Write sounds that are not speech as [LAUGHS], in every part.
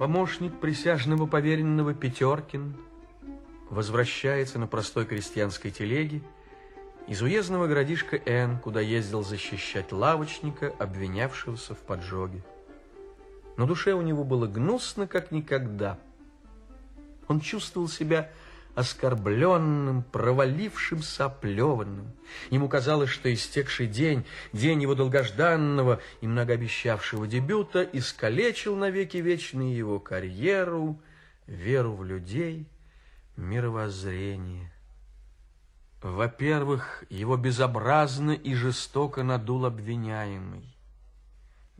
Помощник присяжного поверенного Петеркин возвращается на простой крестьянской телеге из уездного городишка Н, куда ездил защищать лавочника, обвинявшегося в поджоге. Но душе у него было гнусно, как никогда. Он чувствовал себя оскорбленным, провалившимся, оплеванным. Ему казалось, что истекший день, день его долгожданного и многообещавшего дебюта, искалечил навеки вечные его карьеру, веру в людей, мировоззрение. Во-первых, его безобразно и жестоко надул обвиняемый.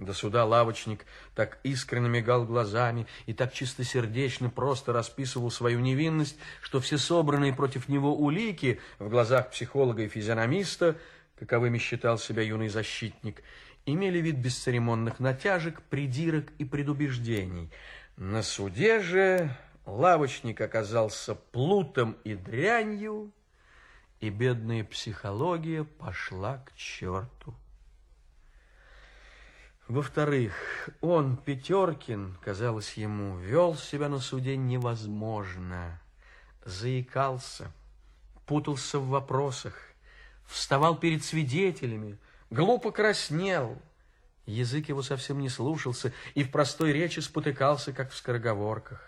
До суда лавочник так искренне мигал глазами и так чистосердечно просто расписывал свою невинность, что все собранные против него улики в глазах психолога и физиономиста, каковыми считал себя юный защитник, имели вид бесцеремонных натяжек, придирок и предубеждений. На суде же лавочник оказался плутом и дрянью, и бедная психология пошла к черту. Во-вторых, он, Петеркин, казалось ему, вел себя на суде невозможно, заикался, путался в вопросах, вставал перед свидетелями, глупо краснел. Язык его совсем не слушался и в простой речи спотыкался, как в скороговорках.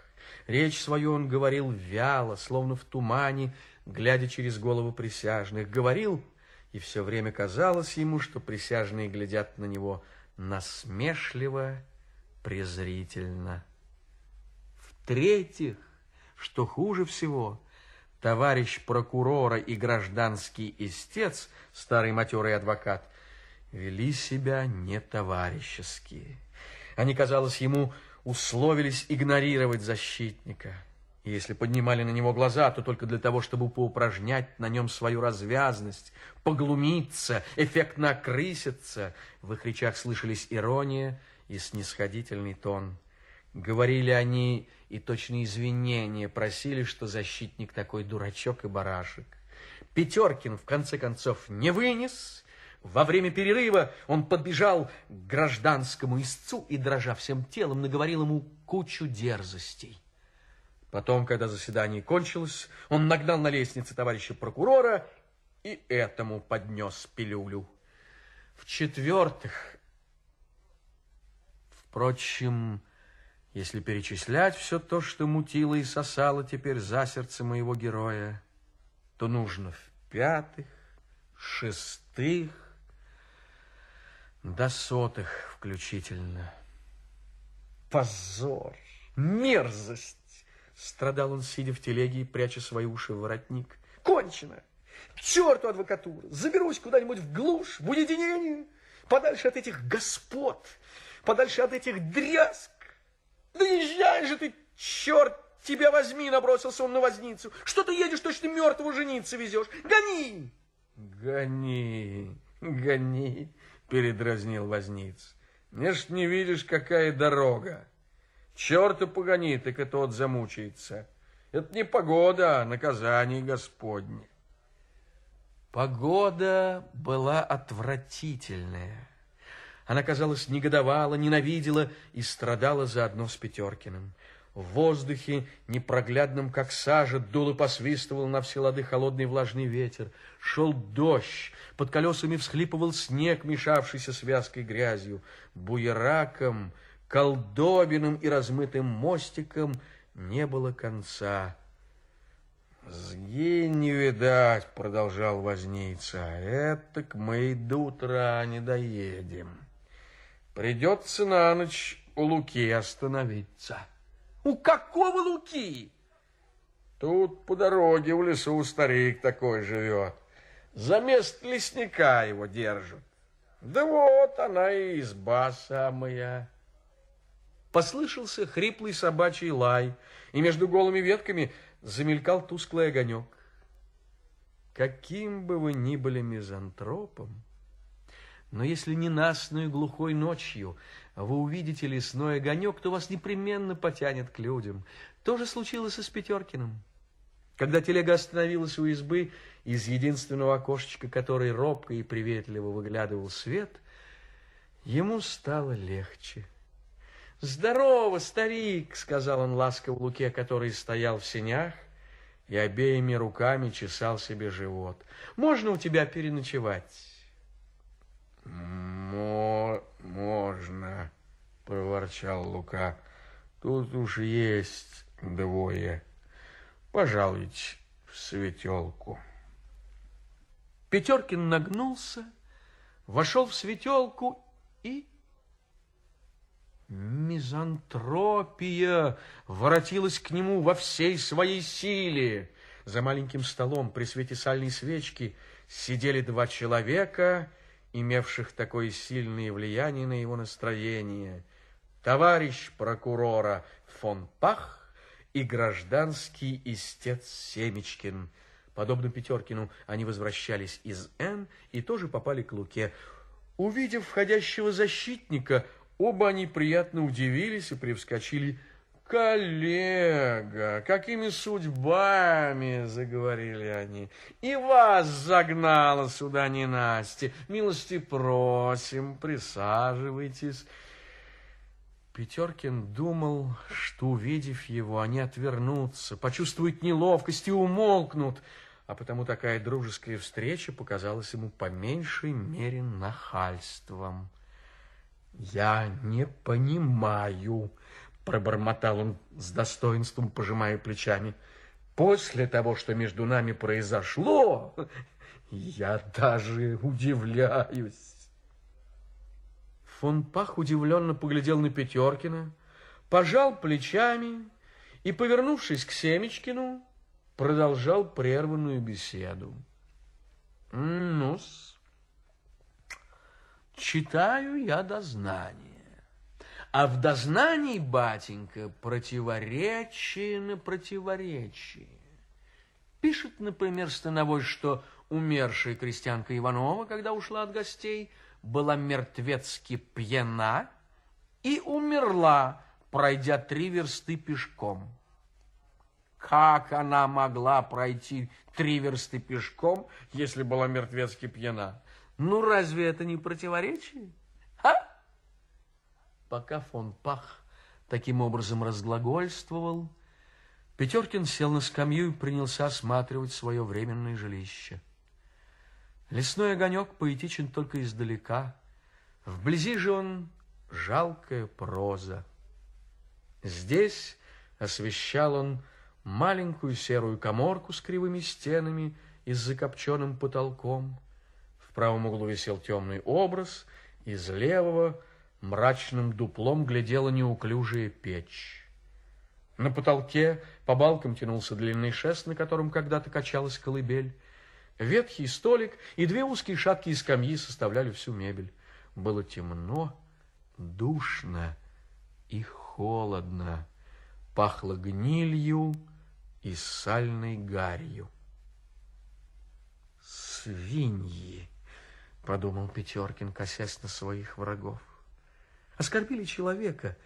Речь свою он говорил вяло, словно в тумане, глядя через голову присяжных. Говорил, и все время казалось ему, что присяжные глядят на него – насмешливо, презрительно. В-третьих, что хуже всего, товарищ прокурора и гражданский истец, старый матерый адвокат, вели себя не товарищески. Они, казалось ему, условились игнорировать защитника – если поднимали на него глаза, то только для того, чтобы поупражнять на нем свою развязность, поглумиться, эффектно окрыситься. В их речах слышались ирония и снисходительный тон. Говорили они и точные извинения просили, что защитник такой дурачок и барашек. Петеркин, в конце концов, не вынес. Во время перерыва он подбежал к гражданскому истцу и, дрожа всем телом, наговорил ему кучу дерзостей. Потом, когда заседание кончилось, он нагнал на лестнице товарища прокурора и этому поднес пилюлю. В-четвертых, впрочем, если перечислять все то, что мутило и сосало теперь за сердце моего героя, то нужно в-пятых, шестых, до сотых включительно. Позор, мерзость! Страдал он, сидя в телеге и пряча свои уши в воротник. Кончено! К черту адвокатуру! Заберусь куда-нибудь в глушь, в уединение, подальше от этих господ, подальше от этих дрязг. Да езжай же ты, черт тебя возьми, набросился он на возницу. Что ты едешь, точно мертвого жениться везешь? Гони! Гони, гони, передразнил возниц. Не ж не видишь, какая дорога. Черта погони, так и тот замучается. Это не погода, а наказание Господне. Погода была отвратительная. Она, казалось, негодовала, ненавидела и страдала заодно с Петеркиным. В воздухе, непроглядном, как сажа, дул и посвистывал на все лады холодный влажный ветер. Шел дождь, под колесами всхлипывал снег, мешавшийся с вязкой грязью. Буераком колдобиным и размытым мостиком не было конца. «Сгинь не видать», — продолжал возница, — «этак мы и до утра не доедем. Придется на ночь у Луки остановиться». «У какого Луки?» «Тут по дороге в лесу старик такой живет. За место лесника его держат. Да вот она и изба самая». Послышался хриплый собачий лай, и между голыми ветками замелькал тусклый огонек. Каким бы вы ни были мизантропом, но если ненастную глухой ночью вы увидите лесной огонек, то вас непременно потянет к людям. То же случилось и с Петеркиным. Когда телега остановилась у избы, из единственного окошечка, которое робко и приветливо выглядывал свет, ему стало легче. Здорово, старик, сказал он ласково Луке, который стоял в сенях и обеими руками чесал себе живот. Можно у тебя переночевать? Мо можно, проворчал Лука. Тут уж есть двое. Пожалуйте в светелку. Петеркин нагнулся, вошел в светелку и... Мизантропия воротилась к нему во всей своей силе. За маленьким столом при свете сальной свечки сидели два человека, имевших такое сильное влияние на его настроение. Товарищ прокурора фон Пах и гражданский истец Семечкин. Подобно Петеркину, они возвращались из Н и тоже попали к Луке. Увидев входящего защитника, оба они приятно удивились и привскочили. «Коллега, какими судьбами?» — заговорили они. «И вас загнала сюда ненасти. Милости просим, присаживайтесь». Петеркин думал, что, увидев его, они отвернутся, почувствуют неловкость и умолкнут, а потому такая дружеская встреча показалась ему по меньшей мере нахальством. «Я не понимаю», — пробормотал он с достоинством, пожимая плечами. «После того, что между нами произошло, я даже удивляюсь». Фон Пах удивленно поглядел на Петеркина, пожал плечами и, повернувшись к Семечкину, продолжал прерванную беседу. Ну-с, читаю я дознание. А в дознании, батенька, противоречие на противоречие. Пишет, например, становой, что умершая крестьянка Иванова, когда ушла от гостей, была мертвецки пьяна и умерла, пройдя три версты пешком. Как она могла пройти три версты пешком, если была мертвецки пьяна? Ну, разве это не противоречие? А? Пока фон Пах таким образом разглагольствовал, Петеркин сел на скамью и принялся осматривать свое временное жилище. Лесной огонек поэтичен только издалека. Вблизи же он жалкая проза. Здесь освещал он маленькую серую коморку с кривыми стенами и с закопченным потолком. В правом углу висел темный образ, из левого мрачным дуплом глядела неуклюжая печь. На потолке по балкам тянулся длинный шест, на котором когда-то качалась колыбель. Ветхий столик и две узкие шаткие скамьи составляли всю мебель. Было темно, душно и холодно. Пахло гнилью и сальной гарью. «Свиньи!» — подумал Петеркин, косясь на своих врагов. Оскорбили человека,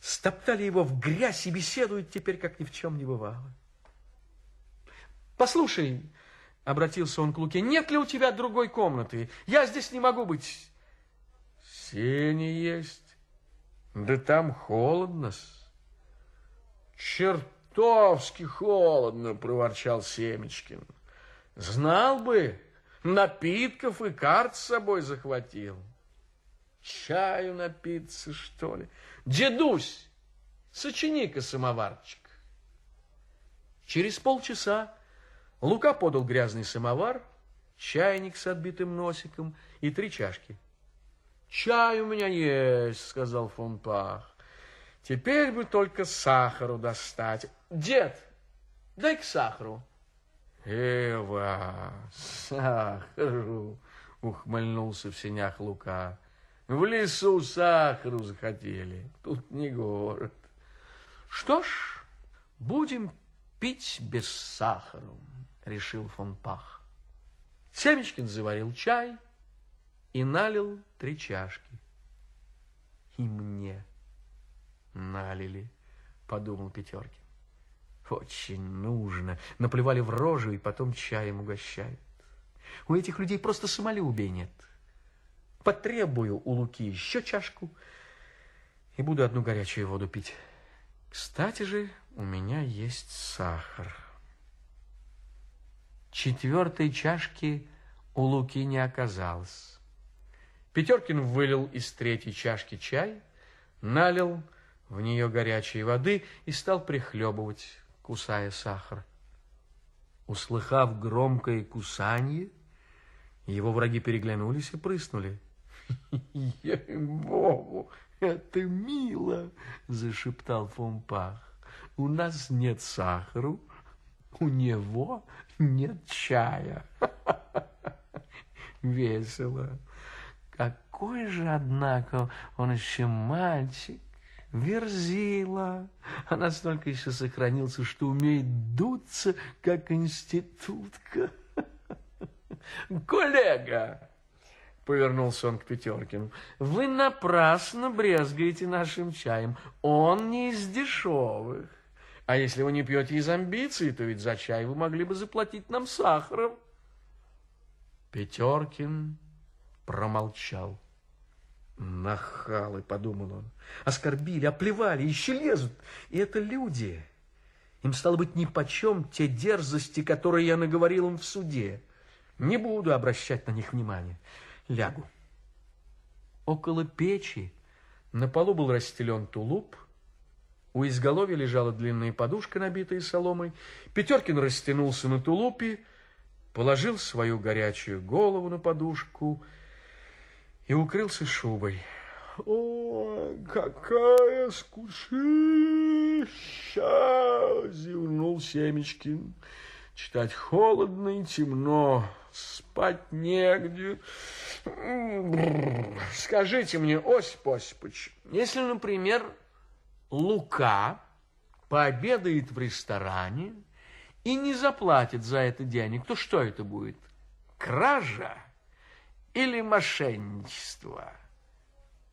стоптали его в грязь и беседуют теперь, как ни в чем не бывало. «Послушай!» Обратился он к Луке. Нет ли у тебя другой комнаты? Я здесь не могу быть. Сени есть. Да там холодно -с. Чертовски холодно, проворчал Семечкин. Знал бы, напитков и карт с собой захватил. Чаю напиться, что ли? Дедусь, сочини-ка самоварчик. Через полчаса Лука подал грязный самовар, чайник с отбитым носиком и три чашки. «Чай у меня есть», — сказал фон Пах. «Теперь бы только сахару достать. Дед, дай к сахару». «Эва, сахару!» — ухмыльнулся в сенях Лука. «В лесу сахару захотели, тут не город». «Что ж, будем пить без сахара» решил фон Пах. Семечкин заварил чай и налил три чашки. И мне налили, подумал Петеркин. Очень нужно. Наплевали в рожу и потом чаем угощают. У этих людей просто самолюбия нет. Потребую у Луки еще чашку и буду одну горячую воду пить. Кстати же, у меня есть сахар. Четвертой чашки у Луки не оказалось. Петеркин вылил из третьей чашки чай, налил в нее горячей воды и стал прихлебывать, кусая сахар. Услыхав громкое кусанье, его враги переглянулись и прыснули. [LAUGHS] «Ей-богу, это мило!» – зашептал Фомпах. «У нас нет сахару, у него нет чая». [LAUGHS] Весело. Какой же, однако, он еще мальчик, верзила, а настолько еще сохранился, что умеет дуться, как институтка. [LAUGHS] Коллега, повернулся он к Пятеркину, вы напрасно брезгаете нашим чаем. Он не из дешевых. А если вы не пьете из амбиций, то ведь за чай вы могли бы заплатить нам сахаром. Пятеркин промолчал. Нахалы, подумал он. Оскорбили, оплевали, еще лезут. И это люди. Им стало быть нипочем те дерзости, которые я наговорил им в суде. Не буду обращать на них внимания. Лягу. Около печи на полу был расстелен тулуп, у изголовья лежала длинная подушка, набитая соломой. Петеркин растянулся на тулупе, положил свою горячую голову на подушку и укрылся шубой. «О, какая скучища!» — зевнул Семечкин. «Читать холодно и темно, спать негде. Скажите мне, Осип Осипович, если, например, Лука пообедает в ресторане и не заплатит за это денег, то что это будет? Кража?» Или мошенничество.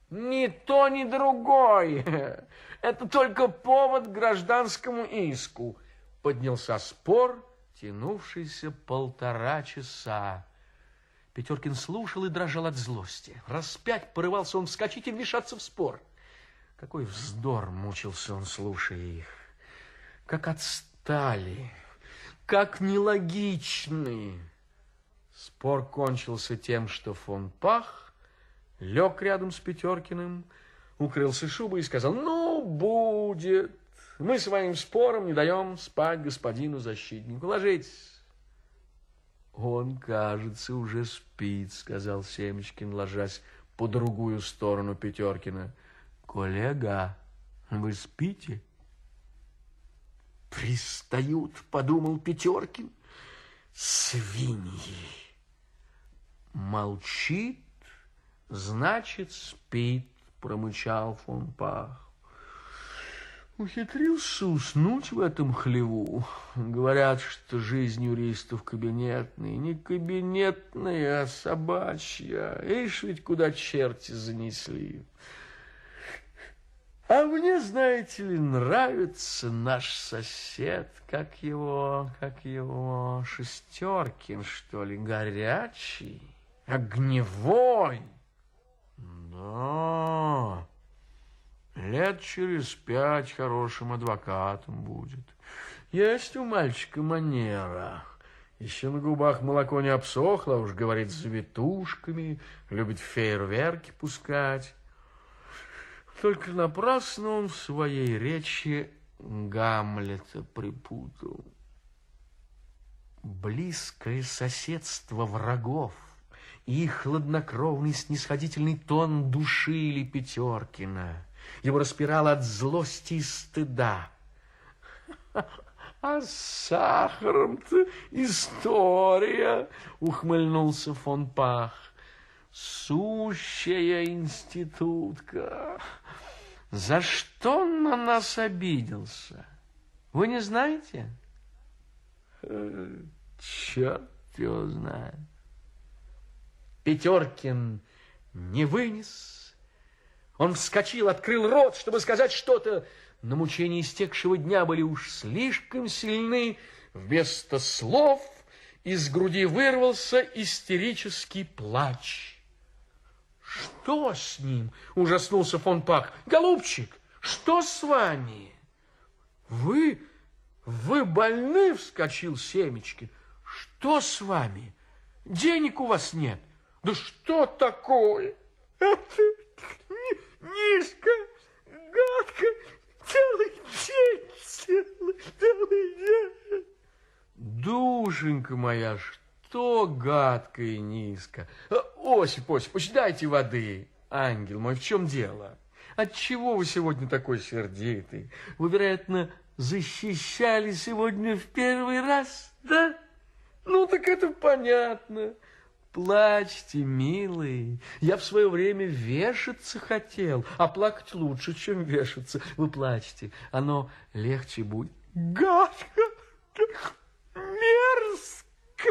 Ни то, ни другое. [LAUGHS] Это только повод к гражданскому иску. Поднялся спор, тянувшийся полтора часа. Петеркин слушал и дрожал от злости. Раз пять порывался он вскочить и вмешаться в спор. Какой вздор мучился он, слушая их. Как отстали, как нелогичны. Спор кончился тем, что фон Пах лег рядом с Петеркиным, укрылся шубой и сказал, ну, будет. Мы своим спором не даем спать господину защитнику. Ложитесь. Он, кажется, уже спит, сказал Семечкин, ложась по другую сторону Петеркина. Коллега, вы спите? Пристают, подумал Петеркин. Свиньи. Молчит, значит, спит, промычал фон Пах. Ухитрился уснуть в этом хлеву. Говорят, что жизнь юристов кабинетная. Не кабинетная, а собачья. Ишь ведь куда черти занесли. А мне, знаете ли, нравится наш сосед, как его, как его, Шестеркин, что ли, горячий огневой. Да, лет через пять хорошим адвокатом будет. Есть у мальчика манера. Еще на губах молоко не обсохло, а уж говорит с завитушками, любит фейерверки пускать. Только напрасно он в своей речи Гамлета припутал. Близкое соседство врагов — и хладнокровный снисходительный тон душили Петеркина. Его распирало от злости и стыда. [LAUGHS] «А с сахаром-то история!» — ухмыльнулся фон Пах. «Сущая институтка! За что он на нас обиделся? Вы не знаете?» «Э, «Черт его знает!» Петеркин не вынес. Он вскочил, открыл рот, чтобы сказать что-то, но мучения истекшего дня были уж слишком сильны. Вместо слов из груди вырвался истерический плач. Что с ним? Ужаснулся фон Пак. Голубчик, что с вами? Вы, вы больны? Вскочил Семечкин. Что с вами? Денег у вас нет. Да что такое? Это низко, гадко, целый день, целый, целый день. Душенька моя, что гадко и низко. Осип Осипович, дайте воды. Ангел мой, в чем дело? Отчего вы сегодня такой сердитый? Вы, вероятно, защищали сегодня в первый раз, да? Ну, так это понятно. Плачьте, милый. Я в свое время вешаться хотел, а плакать лучше, чем вешаться. Вы плачьте, оно легче будет. Гадко, мерзко.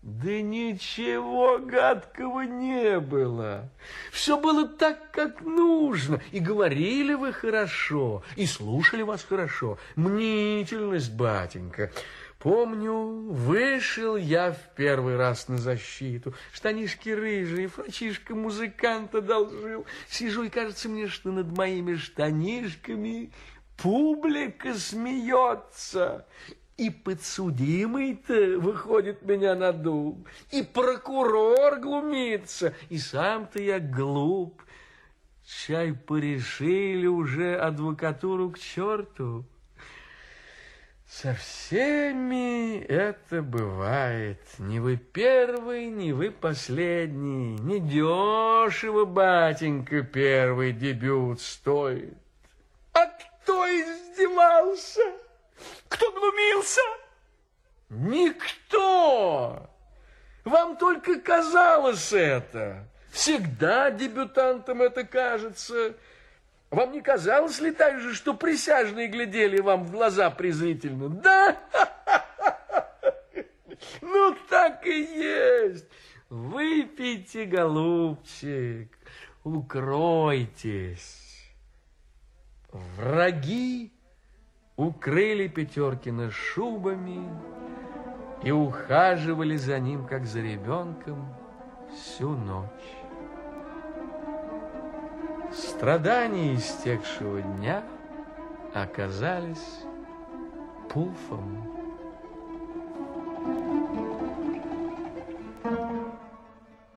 Да ничего гадкого не было. Все было так, как нужно. И говорили вы хорошо, и слушали вас хорошо. Мнительность, батенька. Помню, вышел я в первый раз на защиту. Штанишки рыжие, фрачишка музыканта должил. Сижу, и кажется мне, что над моими штанишками публика смеется. И подсудимый-то выходит меня надул, и прокурор глумится, и сам-то я глуп. Чай порешили уже адвокатуру к черту. Со всеми это бывает. Не вы первый, не вы последний. Не дешево, батенька, первый дебют стоит. А кто издевался? Кто глумился? Никто! Вам только казалось это. Всегда дебютантам это кажется. Вам не казалось ли так же, что присяжные глядели вам в глаза презрительно? Да? [LAUGHS] Ну, так и есть. Выпейте, голубчик, укройтесь. Враги укрыли Петеркина шубами и ухаживали за ним, как за ребенком, всю ночь. Страдания истекшего дня оказались пуфом.